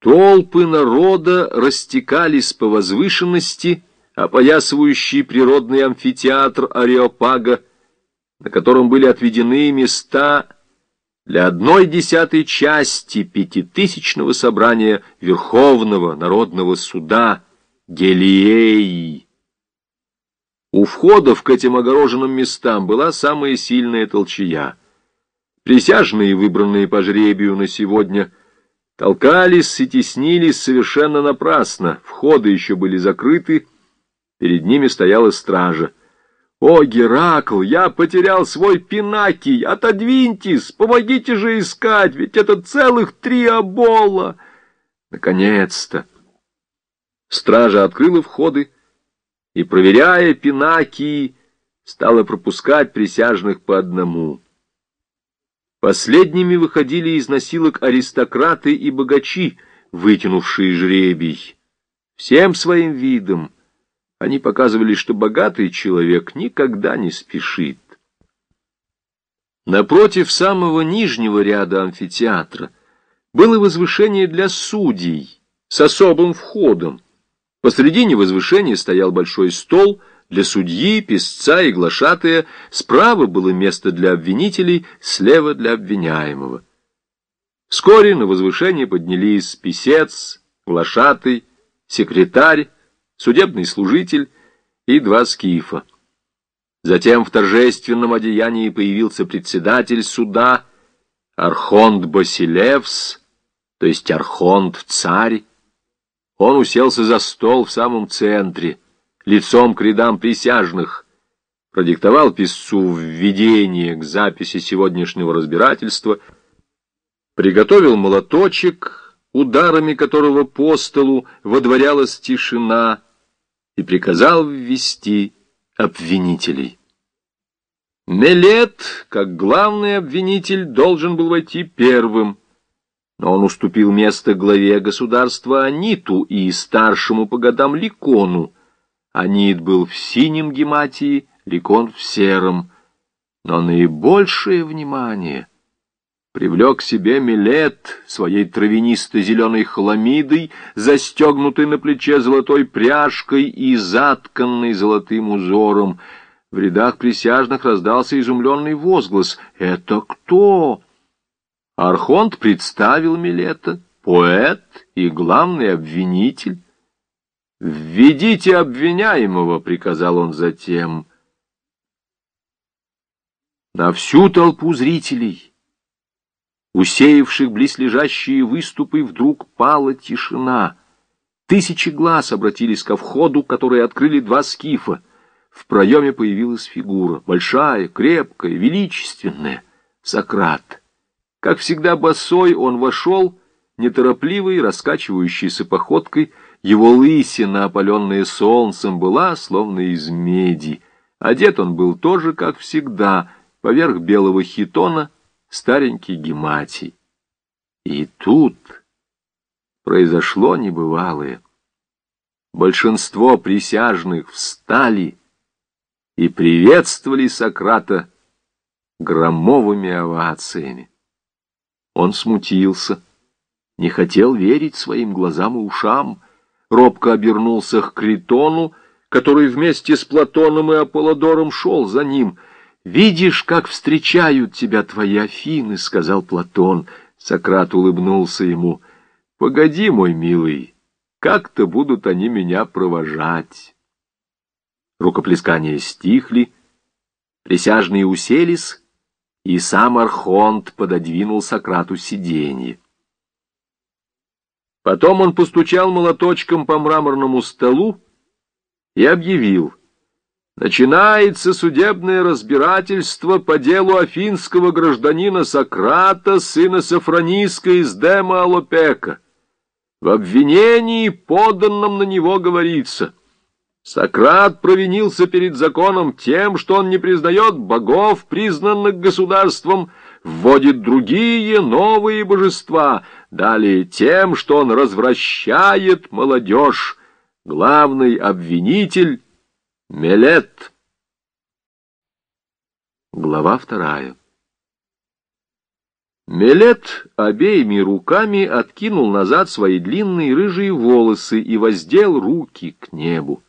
Толпы народа растекались по возвышенности, опоясывающей природный амфитеатр Ареопага, на котором были отведены места для одной десятой части пятитысячного собрания Верховного Народного Суда Гелиеи. У входов к этим огороженным местам была самая сильная толчая. Присяжные, выбранные по жребию на сегодня, толкались и теснились совершенно напрасно, входы еще были закрыты, перед ними стояла стража. «О, Геракл, я потерял свой пинакий! Отодвиньтесь, помогите же искать, ведь это целых три обола!» Наконец-то! Стража открыла входы, и, проверяя пинаки, стала пропускать присяжных по одному. Последними выходили из носилок аристократы и богачи, вытянувшие жребий. Всем своим видом они показывали, что богатый человек никогда не спешит. Напротив самого нижнего ряда амфитеатра было возвышение для судей с особым входом. Посредине возвышения стоял большой стол для судьи, писца и глашатая, справа было место для обвинителей, слева для обвиняемого. Вскоре на возвышение поднялись писец, глашатый, секретарь, судебный служитель и два скифа. Затем в торжественном одеянии появился председатель суда, Архонт Басилевс, то есть Архонт-царь, он уселся за стол в самом центре, лицом к рядам присяжных, продиктовал писцу введение к записи сегодняшнего разбирательства, приготовил молоточек, ударами которого по столу водворялась тишина, и приказал ввести обвинителей. Мелет, как главный обвинитель, должен был войти первым, но он уступил место главе государства Аниту и старшему по годам Ликону. Анит был в синем гематии, Ликон в сером. Но наибольшее внимание привлек к себе Милет своей травянисто-зеленой хламидой, застегнутой на плече золотой пряжкой и затканной золотым узором. В рядах присяжных раздался изумленный возглас «Это кто?» Архонт представил Милета, поэт и главный обвинитель. «Введите обвиняемого», — приказал он затем. На всю толпу зрителей, усеявших близлежащие выступы, вдруг пала тишина. Тысячи глаз обратились ко входу, который открыли два скифа. В проеме появилась фигура, большая, крепкая, величественная, Сократ. Как всегда босой, он вошел, неторопливой, раскачивающейся походкой, его лысина, опаленная солнцем, была словно из меди. Одет он был тоже, как всегда, поверх белого хитона старенький гематий. И тут произошло небывалое. Большинство присяжных встали и приветствовали Сократа громовыми овациями. Он смутился, не хотел верить своим глазам и ушам, робко обернулся к Критону, который вместе с Платоном и Аполлодором шел за ним. «Видишь, как встречают тебя твои Афины», — сказал Платон. Сократ улыбнулся ему. «Погоди, мой милый, как-то будут они меня провожать». Рукоплескания стихли, присяжные уселись, и сам Архонт пододвинул Сократу сиденье. Потом он постучал молоточком по мраморному столу и объявил, начинается судебное разбирательство по делу афинского гражданина Сократа, сына Сафрониска из Дема Алопека. В обвинении, поданном на него, говорится — Сократ провинился перед законом тем, что он не признает богов, признанных государством, вводит другие новые божества, далее тем, что он развращает молодежь. Главный обвинитель — Мелет. Глава вторая Мелет обеими руками откинул назад свои длинные рыжие волосы и воздел руки к небу.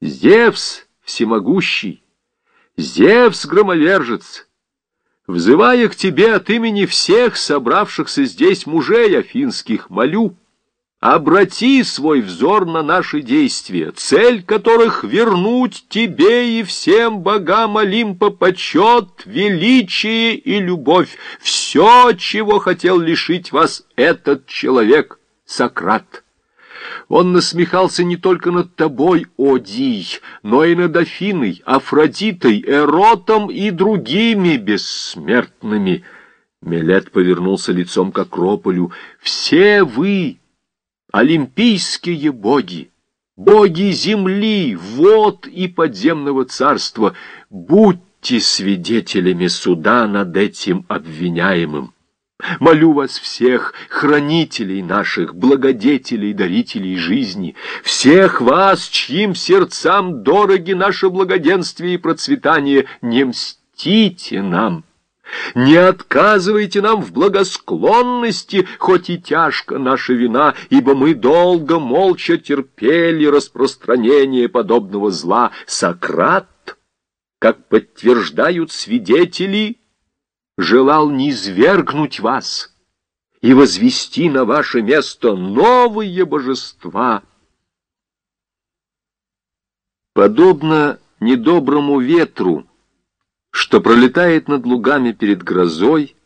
«Зевс всемогущий! Зевс громовержец! Взывая к тебе от имени всех собравшихся здесь мужей афинских, молю, Обрати свой взор на наши действия, цель которых вернуть тебе и всем богам Олимпа почет, величие и любовь. Все, чего хотел лишить вас этот человек, Сократ. Он насмехался не только над тобой, Одий, но и над Афиной, Афродитой, Эротом и другими бессмертными. Мелет повернулся лицом к Акрополю. «Все вы...» олимпийские боги, боги земли, вод и подземного царства, будьте свидетелями суда над этим обвиняемым. Молю вас всех, хранителей наших, благодетелей, дарителей жизни, всех вас, чьим сердцам дороги наше благоденствие и процветание, не мстите нам. Не отказывайте нам в благосклонности, хоть и тяжко наша вина, ибо мы долго молча терпели распространение подобного зла. Сократ, как подтверждают свидетели, желал низвергнуть вас и возвести на ваше место новые божества. Подобно недоброму ветру, что пролетает над лугами перед грозой.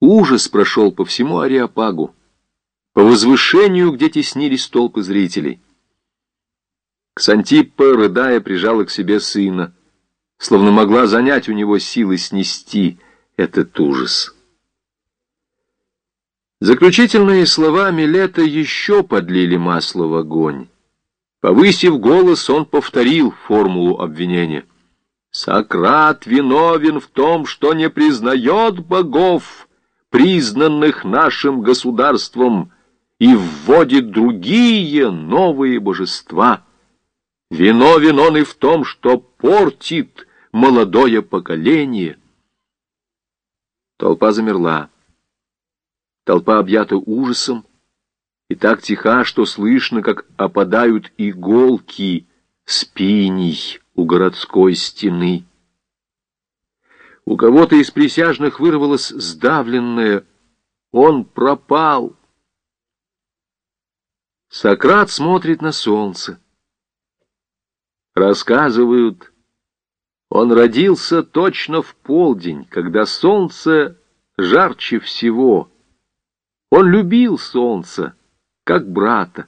Ужас прошел по всему Ариапагу, по возвышению, где теснились толпы зрителей. Ксантиппа, рыдая, прижала к себе сына, словно могла занять у него силы снести этот ужас. Заключительные слова Милета еще подлили масло в огонь. Повысив голос, он повторил формулу обвинения — Сократ виновен в том, что не признает богов, признанных нашим государством, и вводит другие новые божества. Виновен он и в том, что портит молодое поколение. Толпа замерла. Толпа объята ужасом, и так тиха, что слышно, как опадают иголки спиней у городской стены. У кого-то из присяжных вырвалось сдавленное «Он пропал!». Сократ смотрит на солнце. Рассказывают, он родился точно в полдень, когда солнце жарче всего. Он любил солнце, как брата.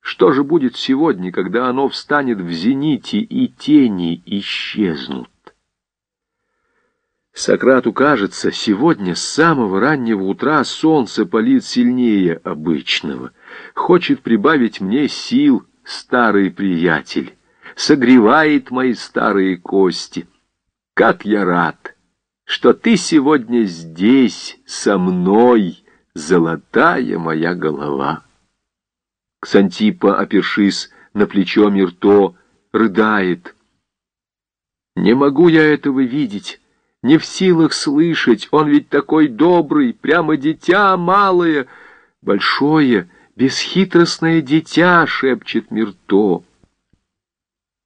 Что же будет сегодня, когда оно встанет в зените и тени исчезнут? Сократу кажется, сегодня с самого раннего утра солнце палит сильнее обычного. Хочет прибавить мне сил старый приятель, согревает мои старые кости. Как я рад, что ты сегодня здесь со мной, золотая моя голова. Ксантипа, опершись на плечо Мирто, рыдает. «Не могу я этого видеть, не в силах слышать, он ведь такой добрый, прямо дитя малое, большое, бесхитростное дитя», — шепчет Мирто.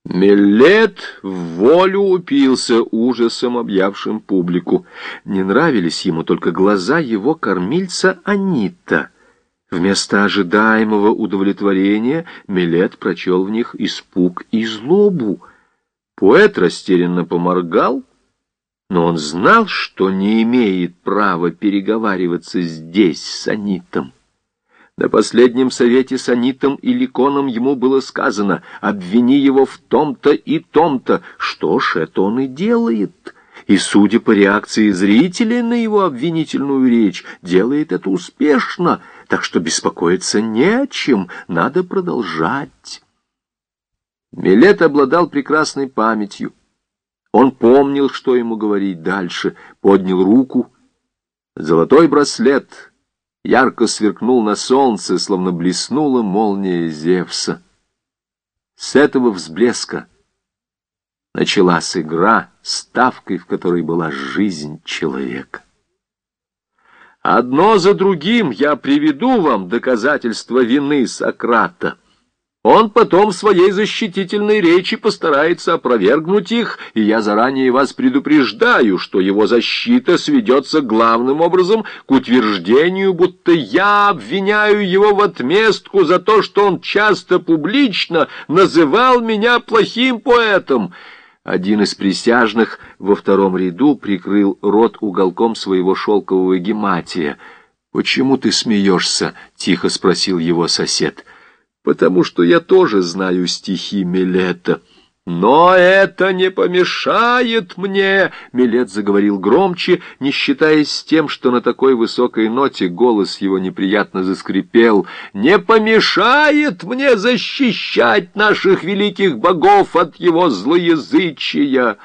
Меллет в волю упился ужасом, объявшим публику. Не нравились ему только глаза его кормильца Анита — Вместо ожидаемого удовлетворения Милет прочел в них испуг и злобу. Поэт растерянно поморгал, но он знал, что не имеет права переговариваться здесь с Анитом. На последнем совете с Анитом и Ликоном ему было сказано «Обвини его в том-то и том-то». Что ж, это он и делает. И, судя по реакции зрителей на его обвинительную речь, делает это успешно — так что беспокоиться не о чем, надо продолжать. Милет обладал прекрасной памятью. Он помнил, что ему говорить дальше, поднял руку. Золотой браслет ярко сверкнул на солнце, словно блеснула молния Зевса. С этого взблеска началась игра, ставкой в которой была жизнь человека. Одно за другим я приведу вам доказательства вины Сократа. Он потом в своей защитительной речи постарается опровергнуть их, и я заранее вас предупреждаю, что его защита сведется главным образом к утверждению, будто я обвиняю его в отместку за то, что он часто публично называл меня плохим поэтом». Один из присяжных во втором ряду прикрыл рот уголком своего шелкового гематия. «Почему ты смеешься?» — тихо спросил его сосед. — потому что я тоже знаю стихи Милета. «Но это не помешает мне!» — Милет заговорил громче, не считаясь с тем, что на такой высокой ноте голос его неприятно заскрипел. «Не помешает мне защищать наших великих богов от его злоязычия!»